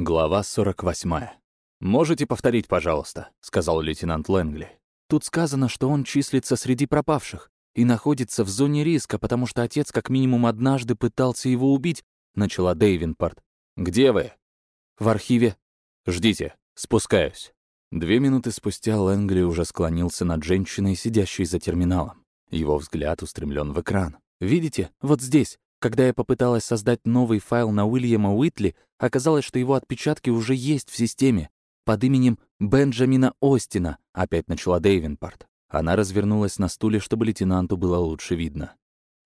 Глава 48. «Можете повторить, пожалуйста», — сказал лейтенант Лэнгли. «Тут сказано, что он числится среди пропавших и находится в зоне риска, потому что отец как минимум однажды пытался его убить», — начала Дейвинпорт. «Где вы?» «В архиве». «Ждите, спускаюсь». Две минуты спустя Лэнгли уже склонился над женщиной, сидящей за терминалом. Его взгляд устремлен в экран. «Видите? Вот здесь. Когда я попыталась создать новый файл на Уильяма Уитли, оказалось, что его отпечатки уже есть в системе. Под именем Бенджамина Остина, опять начала Дейвенпорт. Она развернулась на стуле, чтобы лейтенанту было лучше видно.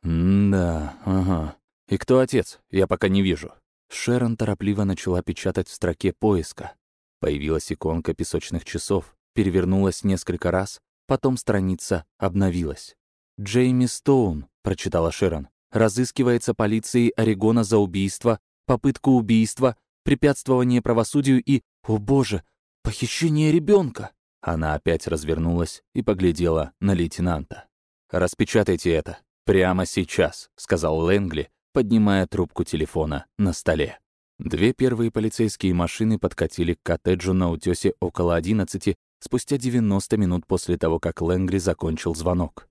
«М-да, ага. И кто отец? Я пока не вижу». Шерон торопливо начала печатать в строке поиска. Появилась иконка песочных часов, перевернулась несколько раз, потом страница обновилась. «Джейми Стоун», — прочитала Шерон разыскивается полицией Орегона за убийство, попытку убийства, препятствование правосудию и, о боже, похищение ребенка. Она опять развернулась и поглядела на лейтенанта. «Распечатайте это. Прямо сейчас», — сказал Лэнгли, поднимая трубку телефона на столе. Две первые полицейские машины подкатили к коттеджу на утёсе около 11 спустя 90 минут после того, как Лэнгли закончил звонок.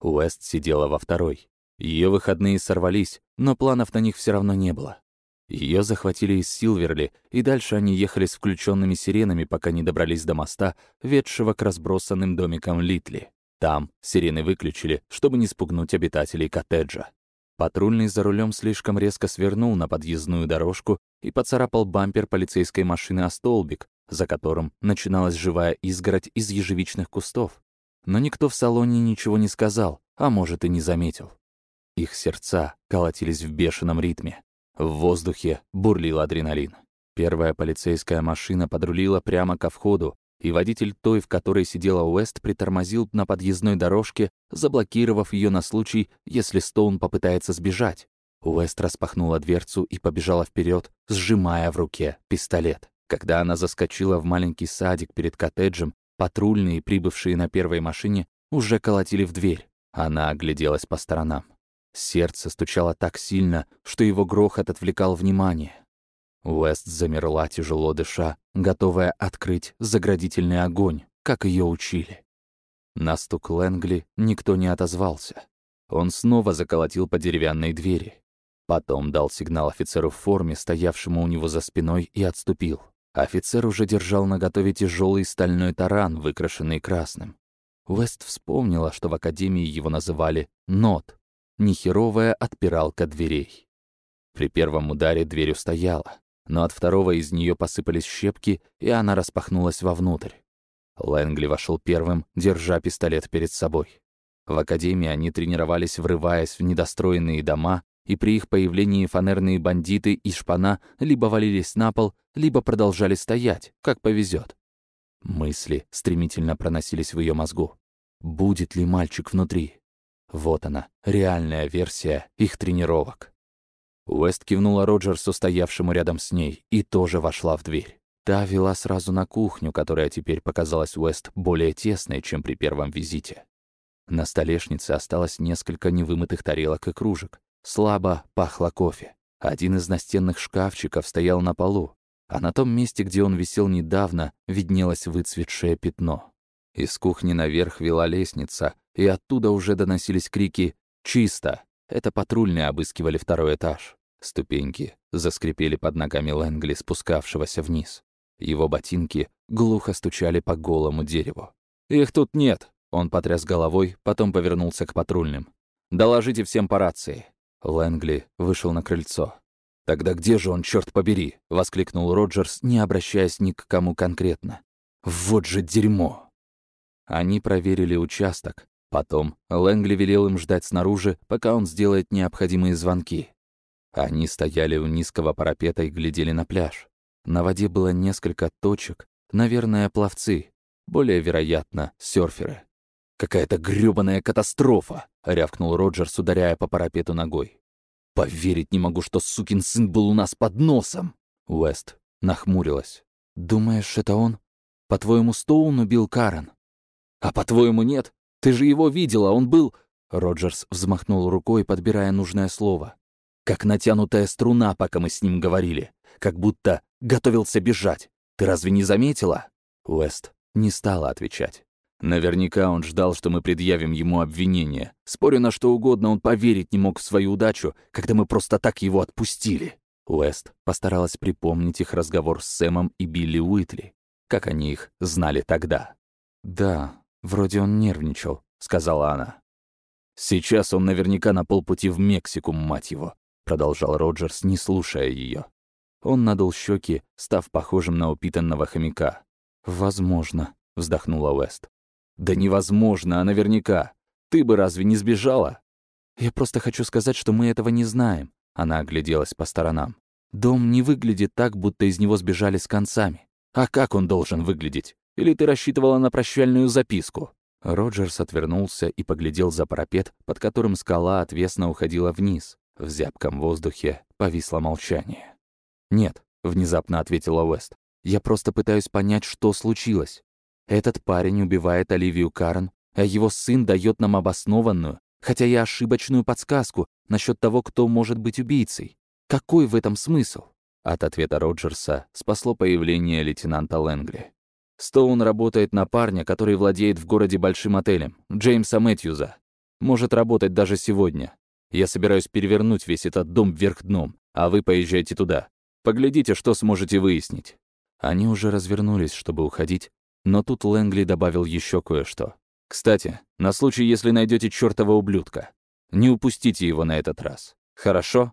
Уэст сидела во второй. Ее выходные сорвались, но планов на них все равно не было. Ее захватили из Силверли, и дальше они ехали с включенными сиренами, пока не добрались до моста, ведшего к разбросанным домикам Литли. Там сирены выключили, чтобы не спугнуть обитателей коттеджа. Патрульный за рулем слишком резко свернул на подъездную дорожку и поцарапал бампер полицейской машины о столбик, за которым начиналась живая изгородь из ежевичных кустов. Но никто в салоне ничего не сказал, а может и не заметил. Их сердца колотились в бешеном ритме. В воздухе бурлил адреналин. Первая полицейская машина подрулила прямо ко входу, и водитель той, в которой сидела Уэст, притормозил на подъездной дорожке, заблокировав ее на случай, если Стоун попытается сбежать. Уэст распахнула дверцу и побежала вперед, сжимая в руке пистолет. Когда она заскочила в маленький садик перед коттеджем, патрульные, прибывшие на первой машине, уже колотили в дверь. Она огляделась по сторонам. Сердце стучало так сильно, что его грохот отвлекал внимание. Уэст замерла, тяжело дыша, готовая открыть заградительный огонь, как ее учили. На стук Лэнгли никто не отозвался. Он снова заколотил по деревянной двери. Потом дал сигнал офицеру в форме, стоявшему у него за спиной, и отступил. Офицер уже держал наготове тяжелый стальной таран, выкрашенный красным. Уэст вспомнила, что в академии его называли «нот», нехеровая отпиралка дверей. При первом ударе дверь устояла, но от второго из нее посыпались щепки, и она распахнулась вовнутрь. Лэнгли вошел первым, держа пистолет перед собой. В академии они тренировались, врываясь в недостроенные дома, и при их появлении фанерные бандиты и шпана либо валились на пол, либо продолжали стоять, как повезет. Мысли стремительно проносились в ее мозгу. Будет ли мальчик внутри? Вот она, реальная версия их тренировок. Уэст кивнула Роджерсу, стоявшему рядом с ней, и тоже вошла в дверь. Та вела сразу на кухню, которая теперь показалась Уэст более тесной, чем при первом визите. На столешнице осталось несколько невымытых тарелок и кружек. Слабо пахло кофе. Один из настенных шкафчиков стоял на полу, а на том месте, где он висел недавно, виднелось выцветшее пятно. Из кухни наверх вела лестница, и оттуда уже доносились крики «Чисто!». Это патрульные обыскивали второй этаж. Ступеньки заскрипели под ногами Лэнгли, спускавшегося вниз. Его ботинки глухо стучали по голому дереву. «Их тут нет!» Он потряс головой, потом повернулся к патрульным. «Доложите всем по рации!» Лэнгли вышел на крыльцо. «Тогда где же он, черт побери?» — воскликнул Роджерс, не обращаясь ни к кому конкретно. «Вот же дерьмо!» Они проверили участок. Потом Лэнгли велел им ждать снаружи, пока он сделает необходимые звонки. Они стояли у низкого парапета и глядели на пляж. На воде было несколько точек, наверное, пловцы, более вероятно, серферы. «Какая-то грёбаная катастрофа!» — рявкнул Роджерс, ударяя по парапету ногой. «Поверить не могу, что сукин сын был у нас под носом!» Уэст нахмурилась. «Думаешь, это он? По-твоему, Стоун убил Карен?» «А по-твоему, нет? Ты же его видела, он был...» Роджерс взмахнул рукой, подбирая нужное слово. «Как натянутая струна, пока мы с ним говорили. Как будто Готовился бежать. Ты разве не заметила?» Уэст не стала отвечать. Наверняка он ждал, что мы предъявим ему обвинение. Спорю на что угодно, он поверить не мог в свою удачу, когда мы просто так его отпустили. Уэст постаралась припомнить их разговор с Сэмом и Билли Уитли, как они их знали тогда. «Да, вроде он нервничал», — сказала она. «Сейчас он наверняка на полпути в Мексику, мать его», — продолжал Роджерс, не слушая ее. Он надул щеки, став похожим на упитанного хомяка. «Возможно», — вздохнула Уэст. «Да невозможно, а наверняка. Ты бы разве не сбежала?» «Я просто хочу сказать, что мы этого не знаем», — она огляделась по сторонам. «Дом не выглядит так, будто из него сбежали с концами. А как он должен выглядеть? Или ты рассчитывала на прощальную записку?» Роджерс отвернулся и поглядел за парапет, под которым скала отвесно уходила вниз. В зябком воздухе повисло молчание. «Нет», — внезапно ответила Уэст. «Я просто пытаюсь понять, что случилось. Этот парень убивает Оливию Карен, а его сын дает нам обоснованную, хотя и ошибочную подсказку насчет того, кто может быть убийцей. Какой в этом смысл?» От ответа Роджерса спасло появление лейтенанта Лэнгли. Стоун работает на парня, который владеет в городе большим отелем, Джеймса Мэтьюза. Может работать даже сегодня. Я собираюсь перевернуть весь этот дом вверх дном, а вы поезжайте туда. Поглядите, что сможете выяснить». Они уже развернулись, чтобы уходить, но тут Лэнгли добавил еще кое-что. «Кстати, на случай, если найдете чертова ублюдка, не упустите его на этот раз. Хорошо?»